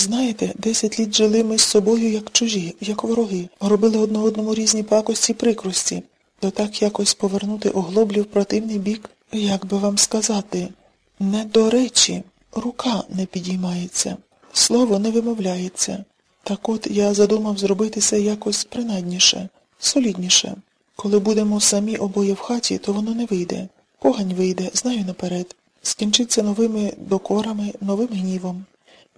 Знаєте, десять літ жили ми з собою як чужі, як вороги, робили одне одному різні пакості прикрості. То так якось повернути оглоблі в противний бік, як би вам сказати, не до речі, рука не підіймається, слово не вимовляється. Так от я задумав зробитися якось принадніше, солідніше. Коли будемо самі обоє в хаті, то воно не вийде. Погань вийде, знаю наперед. Скінчиться новими докорами, новим гнівом.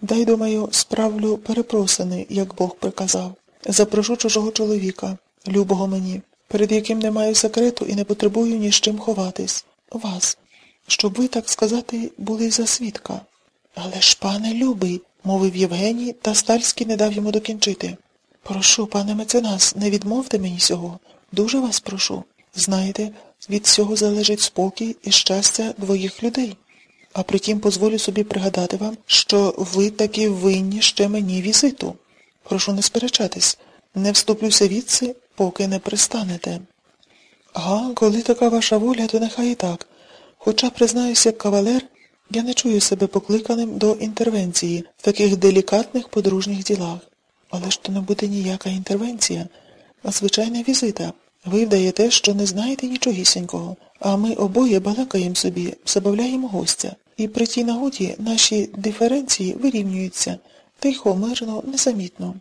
Дай, думаю, справлю перепросини, як Бог приказав. Запрошу чужого чоловіка, любого мені, перед яким не маю секрету і не потребую ні з чим ховатись. Вас. Щоб ви, так сказати, були за свідка. Але ж, пане любий, мовив Євгеній, та Стальський не дав йому докінчити. Прошу, пане меценас, не відмовте мені сього. Дуже вас прошу. Знаєте, від цього залежить спокій і щастя двоїх людей. А притім позволю собі пригадати вам, що ви таки винні ще мені візиту. Прошу не сперечатись, не вступлюся відси, поки не пристанете. Ага, коли така ваша воля, то нехай і так. Хоча, признаюся, як кавалер, я не чую себе покликаним до інтервенції в таких делікатних подружніх ділах. Але ж то не буде ніяка інтервенція, а звичайна візита. Ви вдаєте, що не знаєте нічогісінького, а ми обоє балакаємо собі, забавляємо гостя. І при тій нагоді наші диференції вирівнюються тихо, мирно, незамітно.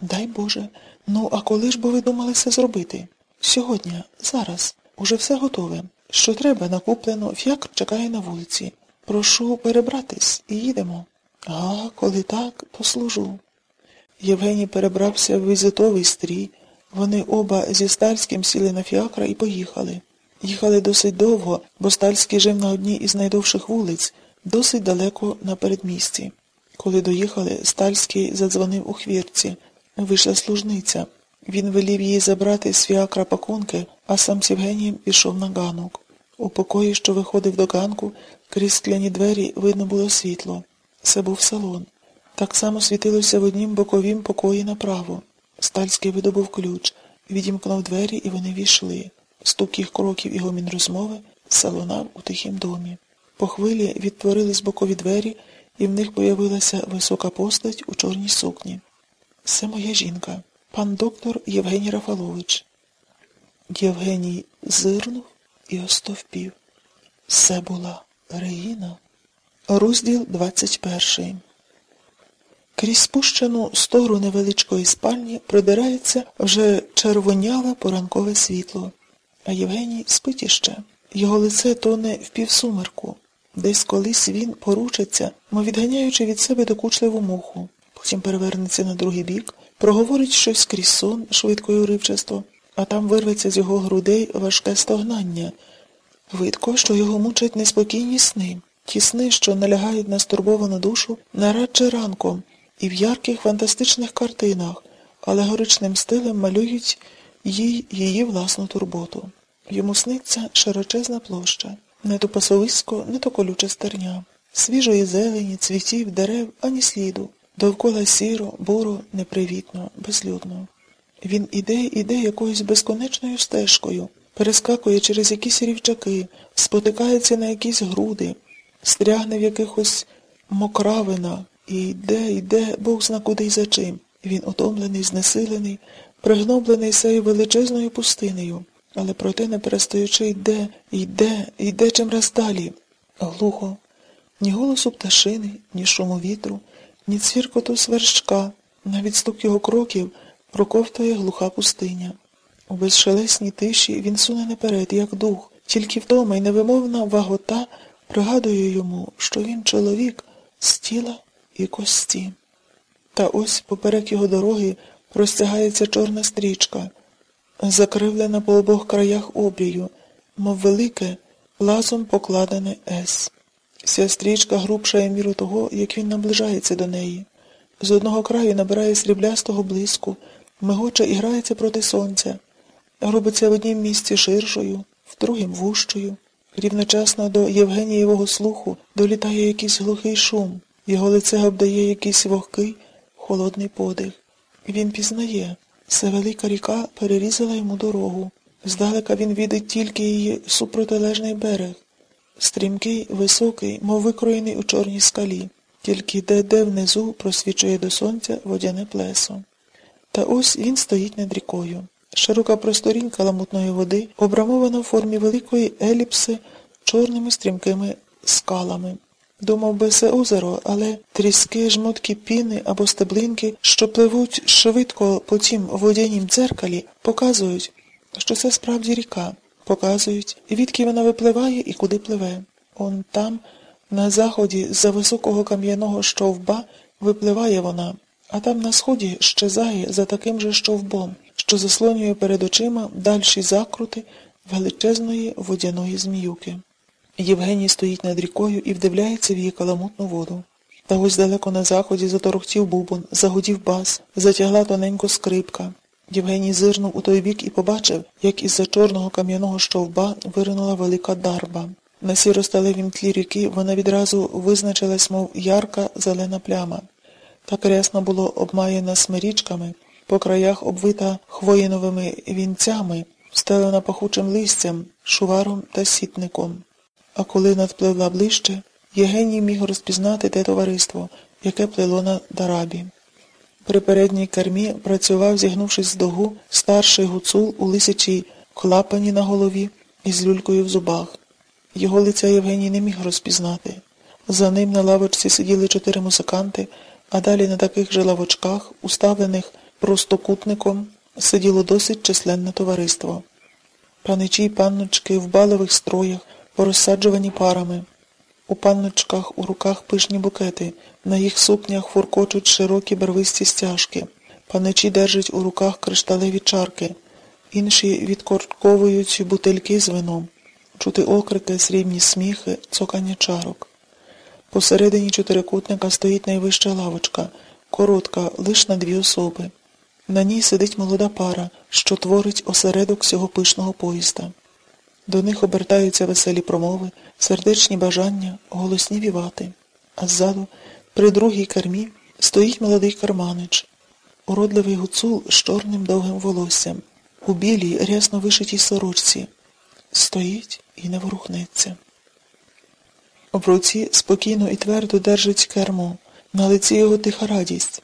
Дай Боже. Ну, а коли ж би ви думали це зробити? Сьогодні, зараз, уже все готове. Що треба, накуплено, фіакр чекає на вулиці. Прошу перебратись і їдемо. А, коли так, то служу. Євгеній перебрався в візитовий стрій. Вони оба зі Стальським сіли на фіакра і поїхали. Їхали досить довго, бо Стальський жив на одній із найдовших вулиць, досить далеко на передмісті. Коли доїхали, Стальський задзвонив у хвірці. Вийшла служниця. Він велів її забрати з фіакра пакунки, а сам з Євгенієм пішов на ганок. У покої, що виходив до ганку, крізь скляні двері видно було світло. Це був салон. Так само світилося в однім боковім покої направо. Стальський видобув ключ, відімкнув двері, і вони війшли. Стук їх кроків і гомін розмови салонав у тихім домі. По хвилі відтворились бокові двері, і в них появилася висока постать у чорній сукні. Це моя жінка, пан доктор Євгеній Рафалович. Євгеній зирнув і остовпів. Це була Реїна. Розділ 21 Крізь спущену стору невеличкої спальні продирається вже червоняве поранкове світло, а Євгеній спить іще. Його лице тоне в півсумерку. Десь колись він поручиться, мов відганяючи від себе докучливу муху. Потім перевернеться на другий бік, проговорить щось крізь сон швидко й уривчасто, а там вирветься з його грудей важке стогнання. Видко, що його мучать неспокійні сни, ті сни, що налягають на стурбовану душу нарадше ранком і в ярких фантастичних картинах, алегоричним стилем малюють їй її власну турботу. Йому сниться широчезна площа, не то пасовисько, не то колюча стерня, свіжої зелені, цвітів, дерев, ані сліду. Довкола сіро, буро, непривітно, безлюдно. Він іде, іде якоюсь безконечною стежкою, перескакує через якісь рівчаки, спотикається на якісь груди, стрягне в якихось мокравинах, і йде, йде, Бог зна куди й за чим. Він утомлений, знесилений, пригноблений сею величезною пустинею, але проте не перестаючи йде, йде, йде чимраз далі. Глухо. Ні голосу пташини, ні шуму вітру, ні цвіркоту сверчка, навіть стук його кроків проковтує глуха пустиня. У безшелесній тиші він суне наперед, як дух, тільки вдома й невимовна вагота пригадує йому, що він чоловік з тіла і кості. Та ось поперек його дороги простягається чорна стрічка, закривлена по обох краях обрію, мов велике, лазом покладене С. Ця стрічка грубшає міру того, як він наближається до неї. З одного краю набирає сріблястого блиску, мигоче і грається проти сонця, робиться в однім місці ширшою, в другім вущою. Рівночасно до Євгенієвого слуху долітає якийсь глухий шум, його лице обдає якийсь вогкий, холодний подих. Він пізнає, це велика ріка перерізала йому дорогу. Здалека він відить тільки її супротилежний берег. Стрімкий, високий, мов викроєний у чорній скалі. тільки де-де внизу просвічує до сонця водяне плесо. Та ось він стоїть над рікою. Широка просторінка ламутної води обрамована в формі великої еліпси чорними стрімкими скалами. Думав би це озеро, але тріски жмотки піни або стеблинки, що пливуть швидко по тім водянім дзеркалі, показують, що це справді ріка, показують, відки вона випливає і куди пливе. Он там, на заході, з-за високого кам'яного щовба, випливає вона, а там на сході щезає за таким же щовбом, що заслонює перед очима дальші закрути величезної водяної зміюки. Євгеній стоїть над рікою і вдивляється в її каламутну воду. Та ось далеко на заході заторохтів бубон, загудів бас, затягла тоненько скрипка. Євгеній зирнув у той бік і побачив, як із-за чорного кам'яного щовба виринула велика дарба. На сіросталевім тлі ріки вона відразу визначилась, мов ярка зелена пляма. Так рясно було обмаяна смирічками, по краях обвита хвоїновими вінцями, стелена пахучим листям, шуваром та сітником. А коли надпливла ближче, Єгеній міг розпізнати те товариство, яке плило на дарабі. При передній кермі працював, зігнувшись з догу, старший гуцул у лисячій клапані на голові і з люлькою в зубах. Його лиця Євгеній не міг розпізнати. За ним на лавочці сиділи чотири музиканти, а далі на таких же лавочках, уставлених простокутником, сиділо досить численне товариство. Паничі й панночки в балових строях, порозсаджувані парами. У панночках у руках пишні букети, на їх сукнях фуркочуть широкі барвисті стяжки. Паничі держать у руках кришталеві чарки, інші відкортковують бутильки з вином, чути окрики, срібні сміхи, цокання чарок. Посередині чотирикутника стоїть найвища лавочка, коротка, лиш на дві особи. На ній сидить молода пара, що творить осередок цього пишного поїзда. До них обертаються веселі промови, сердечні бажання, голосні вівати. А ззаду, при другій кермі, стоїть молодий карманич, уродливий гуцул з чорним довгим волоссям, у білій, рясно вишитій сорочці. Стоїть і не ворухнеться. В руці спокійно і твердо держить кермо, на лиці його тиха радість.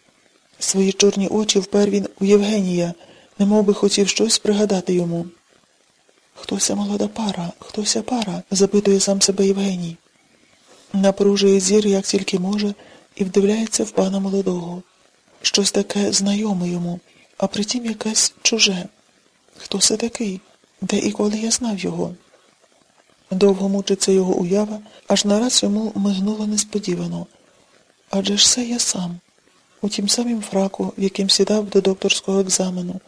Свої чорні очі впер він у Євгенія, немов би хотів щось пригадати йому. Хтося молода пара, хтося пара, запитує сам себе Євгеній. Напружує зір, як тільки може, і вдивляється в пана молодого. Щось таке знайоме йому, а притім якесь чуже. Хто це такий? Де і коли я знав його? Довго мучиться його уява, аж нараз йому мигнуло несподівано. Адже ж це я сам, у тім самім фраку, в яким сідав до докторського екзамену,